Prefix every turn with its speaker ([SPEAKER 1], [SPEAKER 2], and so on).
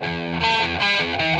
[SPEAKER 1] Música